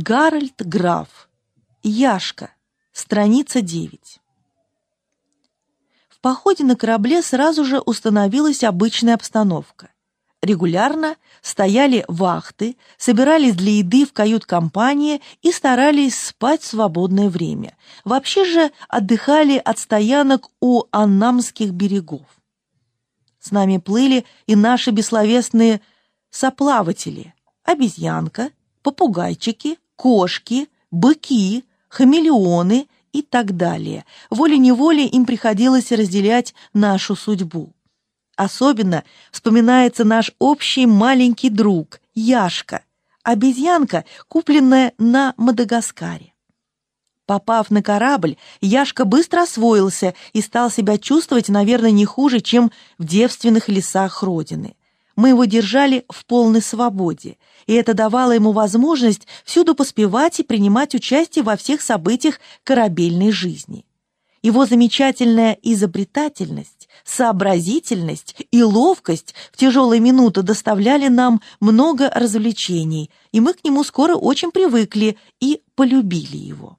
Гарольд Граф. Яшка. Страница 9. В походе на корабле сразу же установилась обычная обстановка. Регулярно стояли вахты, собирались для еды в кают-компании и старались спать в свободное время. Вообще же отдыхали от стоянок у Аннамских берегов. С нами плыли и наши бессловесные соплаватели, обезьянка, попугайчики, кошки, быки, хамелеоны и так далее. Волей-неволей им приходилось разделять нашу судьбу. Особенно вспоминается наш общий маленький друг Яшка, обезьянка, купленная на Мадагаскаре. Попав на корабль, Яшка быстро освоился и стал себя чувствовать, наверное, не хуже, чем в девственных лесах Родины. Мы его держали в полной свободе, и это давало ему возможность всюду поспевать и принимать участие во всех событиях корабельной жизни. Его замечательная изобретательность, сообразительность и ловкость в тяжелые минуты доставляли нам много развлечений, и мы к нему скоро очень привыкли и полюбили его.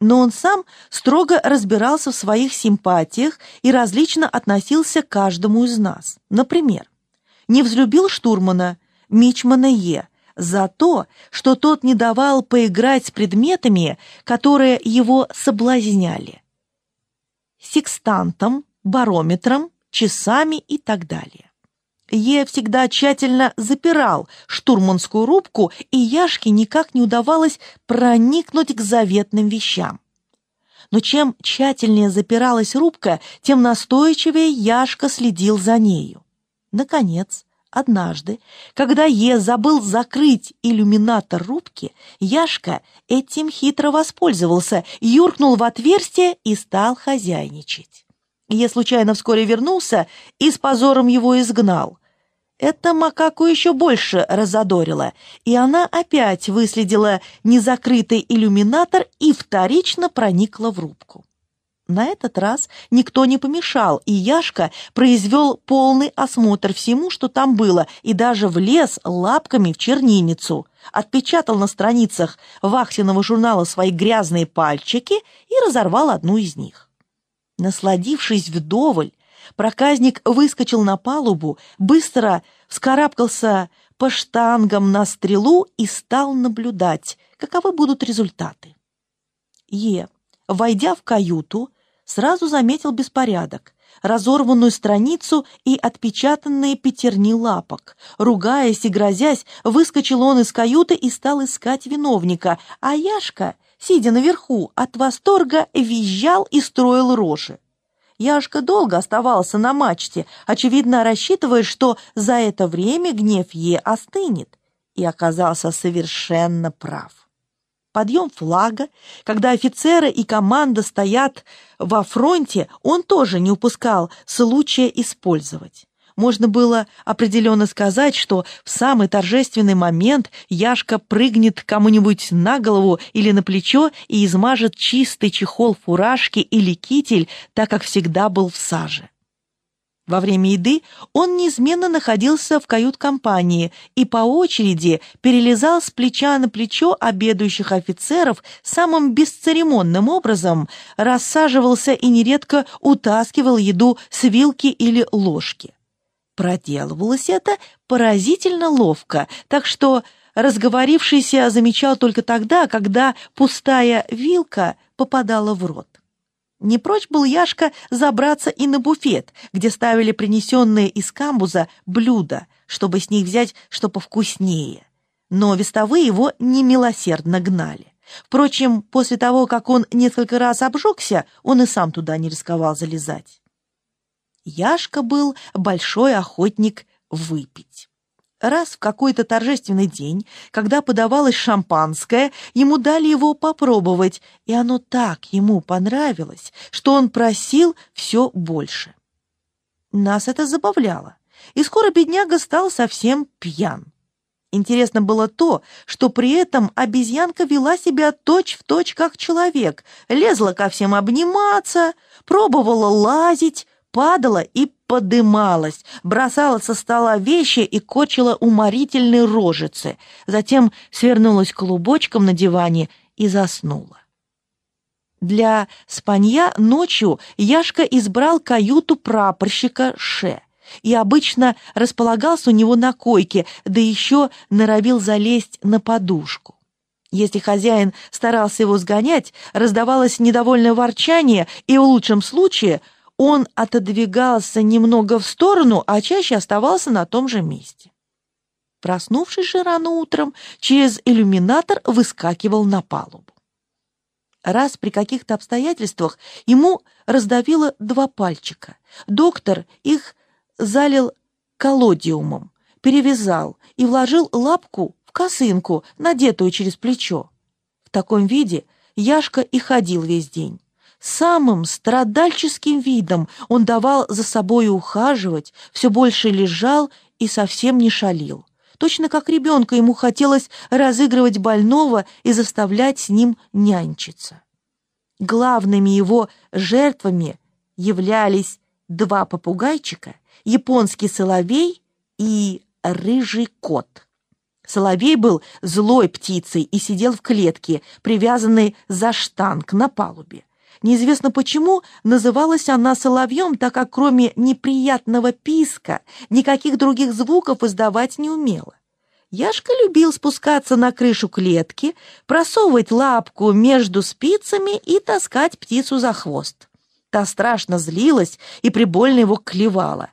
Но он сам строго разбирался в своих симпатиях и различно относился к каждому из нас. Например, не взлюбил штурмана Мичмана Е за то, что тот не давал поиграть с предметами, которые его соблазняли. Секстантом, барометром, часами и так далее. Е всегда тщательно запирал штурманскую рубку, и Яшке никак не удавалось проникнуть к заветным вещам. Но чем тщательнее запиралась рубка, тем настойчивее Яшка следил за нею. Наконец, однажды, когда Е забыл закрыть иллюминатор рубки, Яшка этим хитро воспользовался, юркнул в отверстие и стал хозяйничать. Я случайно вскоре вернулся и с позором его изгнал. Это макаку еще больше разодорило, и она опять выследила незакрытый иллюминатор и вторично проникла в рубку. На этот раз никто не помешал, и Яшка произвел полный осмотр всему, что там было, и даже влез лапками в чернильницу, отпечатал на страницах вахтенного журнала свои грязные пальчики и разорвал одну из них. Насладившись вдоволь, проказник выскочил на палубу, быстро вскарабкался по штангам на стрелу и стал наблюдать, каковы будут результаты. Е, войдя в каюту, сразу заметил беспорядок, разорванную страницу и отпечатанные пятерни лапок. Ругаясь и грозясь, выскочил он из каюты и стал искать виновника, а Яшка сидя наверху, от восторга визжал и строил рожи. Яшка долго оставался на мачте, очевидно рассчитывая, что за это время гнев Е остынет, и оказался совершенно прав. Подъем флага, когда офицеры и команда стоят во фронте, он тоже не упускал случая использовать можно было определенно сказать, что в самый торжественный момент Яшка прыгнет кому-нибудь на голову или на плечо и измажет чистый чехол фуражки или китель, так как всегда был в саже. Во время еды он неизменно находился в кают-компании и по очереди перелезал с плеча на плечо обедающих офицеров самым бесцеремонным образом, рассаживался и нередко утаскивал еду с вилки или ложки. Проделывалось это поразительно ловко, так что разговорившийся замечал только тогда, когда пустая вилка попадала в рот. Не прочь был Яшка забраться и на буфет, где ставили принесенные из камбуза блюда, чтобы с них взять что повкуснее. Но вестовые его немилосердно гнали. Впрочем, после того, как он несколько раз обжегся, он и сам туда не рисковал залезать. Яшка был большой охотник выпить. Раз в какой-то торжественный день, когда подавалось шампанское, ему дали его попробовать, и оно так ему понравилось, что он просил все больше. Нас это забавляло, и скоро бедняга стал совсем пьян. Интересно было то, что при этом обезьянка вела себя точь-в-точь как человек, лезла ко всем обниматься, пробовала лазить, падала и подымалась, бросала со стола вещи и кочила уморительные рожицы, затем свернулась клубочком на диване и заснула. Для спанья ночью Яшка избрал каюту прапорщика Ше и обычно располагался у него на койке, да еще норовил залезть на подушку. Если хозяин старался его сгонять, раздавалось недовольное ворчание, и в лучшем случае он отодвигался немного в сторону, а чаще оставался на том же месте. Проснувшись же рано утром, через иллюминатор выскакивал на палубу. Раз при каких-то обстоятельствах ему раздавило два пальчика. Доктор их залил колодиумом, перевязал и вложил лапку косынку, надетую через плечо. В таком виде Яшка и ходил весь день. Самым страдальческим видом он давал за собой ухаживать, все больше лежал и совсем не шалил. Точно как ребенка ему хотелось разыгрывать больного и заставлять с ним нянчиться. Главными его жертвами являлись два попугайчика, японский соловей и рыжий кот. Соловей был злой птицей и сидел в клетке, привязанной за штанг на палубе. Неизвестно почему называлась она соловьем, так как кроме неприятного писка никаких других звуков издавать не умела. Яшка любил спускаться на крышу клетки, просовывать лапку между спицами и таскать птицу за хвост. Та страшно злилась и прибольно его клевала.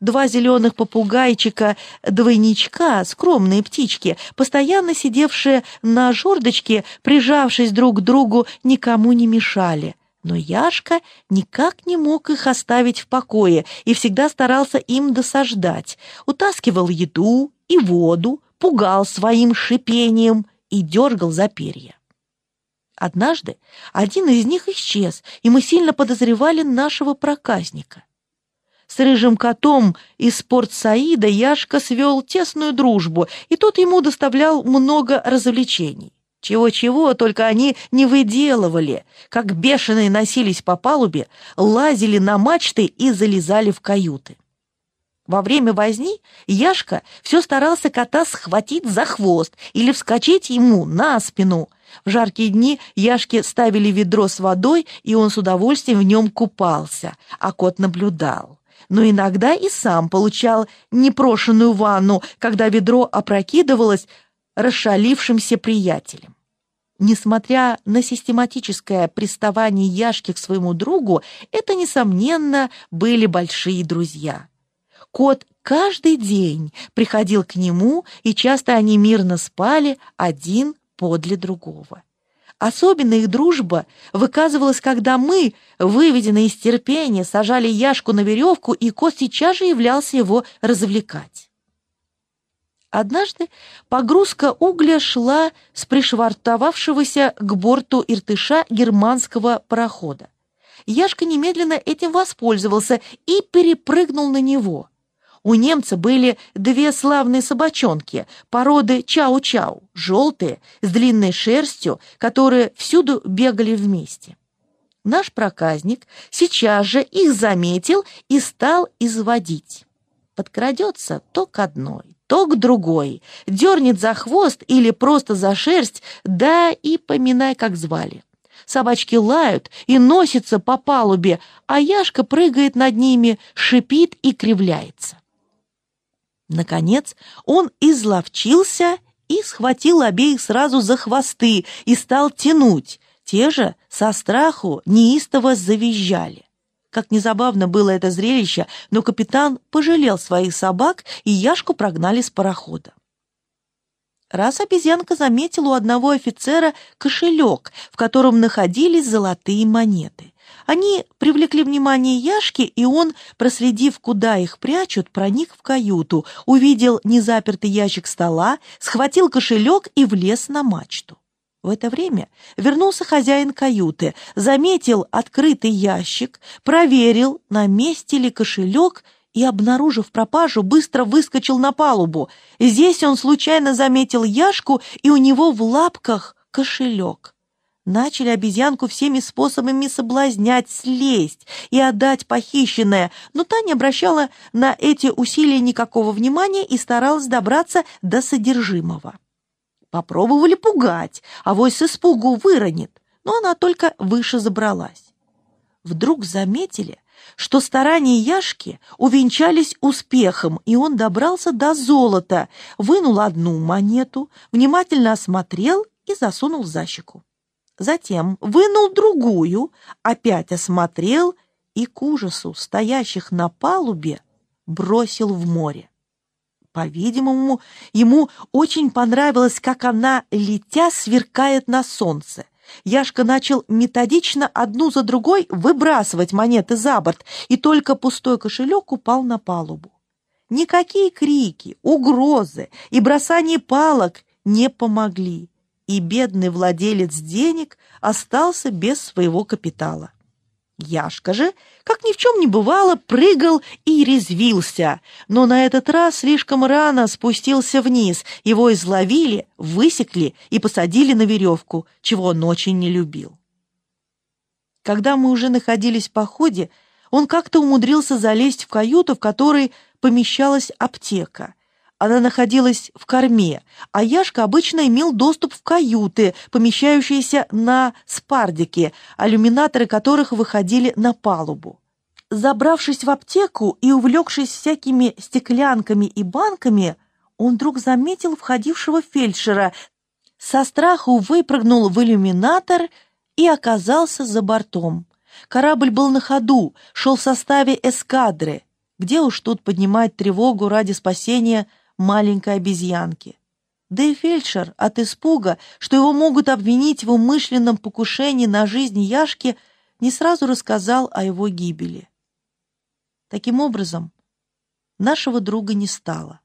Два зеленых попугайчика-двойничка, скромные птички, постоянно сидевшие на жердочке, прижавшись друг к другу, никому не мешали. Но Яшка никак не мог их оставить в покое и всегда старался им досаждать. Утаскивал еду и воду, пугал своим шипением и дергал за перья. Однажды один из них исчез, и мы сильно подозревали нашего проказника. С рыжим котом из Порт-Саида Яшка свел тесную дружбу, и тот ему доставлял много развлечений. Чего-чего, только они не выделывали, как бешеные носились по палубе, лазили на мачты и залезали в каюты. Во время возни Яшка все старался кота схватить за хвост или вскочить ему на спину. В жаркие дни Яшке ставили ведро с водой, и он с удовольствием в нем купался, а кот наблюдал но иногда и сам получал непрошенную ванну, когда ведро опрокидывалось расшалившимся приятелем. Несмотря на систематическое приставание Яшки к своему другу, это, несомненно, были большие друзья. Кот каждый день приходил к нему, и часто они мирно спали один подле другого. Особенно их дружба выказывалась, когда мы, выведенные из терпения, сажали Яшку на веревку, и кот сейчас же являлся его развлекать. Однажды погрузка угля шла с пришвартовавшегося к борту Иртыша германского парохода. Яшка немедленно этим воспользовался и перепрыгнул на него. У немца были две славные собачонки, породы чау-чау, желтые, с длинной шерстью, которые всюду бегали вместе. Наш проказник сейчас же их заметил и стал изводить. Подкрадется то к одной, то к другой, дернет за хвост или просто за шерсть, да и поминай, как звали. Собачки лают и носятся по палубе, а Яшка прыгает над ними, шипит и кривляется. Наконец он изловчился и схватил обеих сразу за хвосты и стал тянуть. Те же со страху неистово завизжали. Как незабавно было это зрелище, но капитан пожалел своих собак, и Яшку прогнали с парохода. Раз обезьянка заметила у одного офицера кошелек, в котором находились золотые монеты. Они привлекли внимание Яшки, и он, проследив, куда их прячут, проник в каюту, увидел незапертый ящик стола, схватил кошелек и влез на мачту. В это время вернулся хозяин каюты, заметил открытый ящик, проверил, на месте ли кошелек, и, обнаружив пропажу, быстро выскочил на палубу. Здесь он случайно заметил Яшку, и у него в лапках кошелек. Начали обезьянку всеми способами соблазнять, слезть и отдать похищенное, но та не обращала на эти усилия никакого внимания и старалась добраться до содержимого. Попробовали пугать, а вось с испугу выронит, но она только выше забралась. Вдруг заметили, что старания Яшки увенчались успехом, и он добрался до золота, вынул одну монету, внимательно осмотрел и засунул за щеку. Затем вынул другую, опять осмотрел и к ужасу стоящих на палубе бросил в море. По-видимому, ему очень понравилось, как она, летя, сверкает на солнце. Яшка начал методично одну за другой выбрасывать монеты за борт, и только пустой кошелек упал на палубу. Никакие крики, угрозы и бросание палок не помогли и бедный владелец денег остался без своего капитала. Яшка же, как ни в чем не бывало, прыгал и резвился, но на этот раз слишком рано спустился вниз, его изловили, высекли и посадили на веревку, чего он очень не любил. Когда мы уже находились в походе, он как-то умудрился залезть в каюту, в которой помещалась аптека, она находилась в корме, а Яшка обычно имел доступ в каюты, помещающиеся на спардике, иллюминаторы которых выходили на палубу. Забравшись в аптеку и увлекшись всякими стеклянками и банками, он вдруг заметил входившего фельдшера, со страху выпрыгнул в иллюминатор и оказался за бортом. Корабль был на ходу, шел в составе эскадры. Где уж тут поднимать тревогу ради спасения маленькой обезьянки. Да и фельдшер от испуга, что его могут обвинить в умышленном покушении на жизнь Яшки, не сразу рассказал о его гибели. Таким образом, нашего друга не стало.